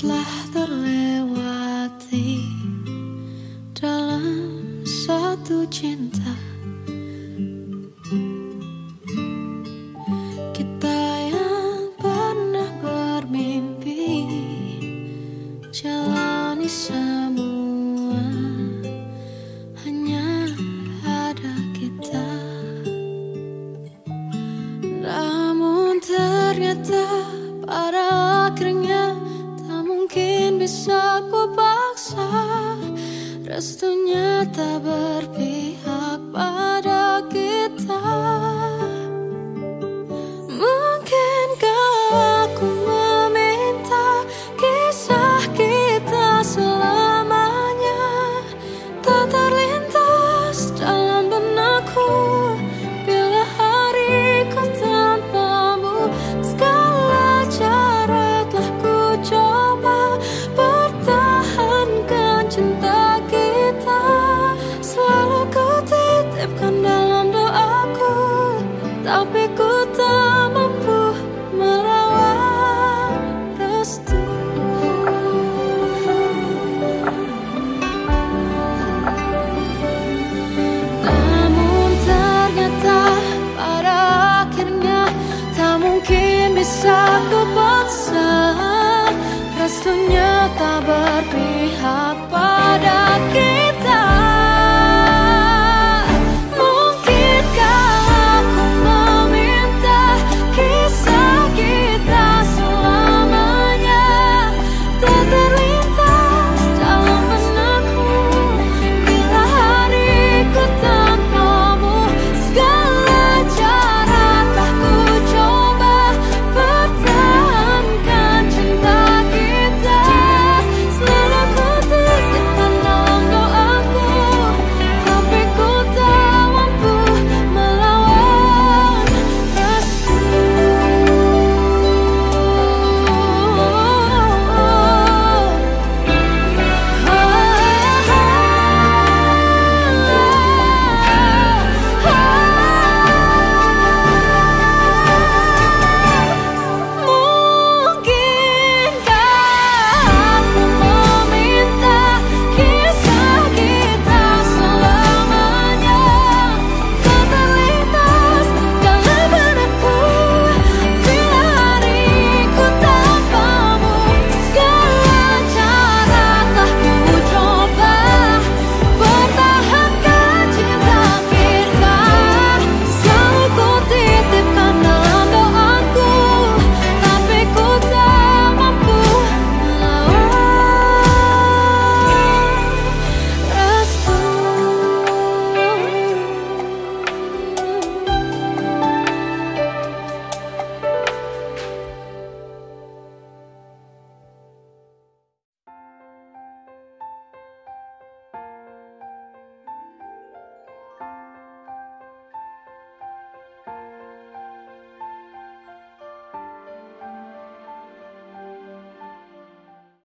telah terlewati dalam satu cinta? Kita yang pernah bermimpi jalani semua bisa ku paksa Restunya tak berpihak bangsa ke Restunya tak berpihak.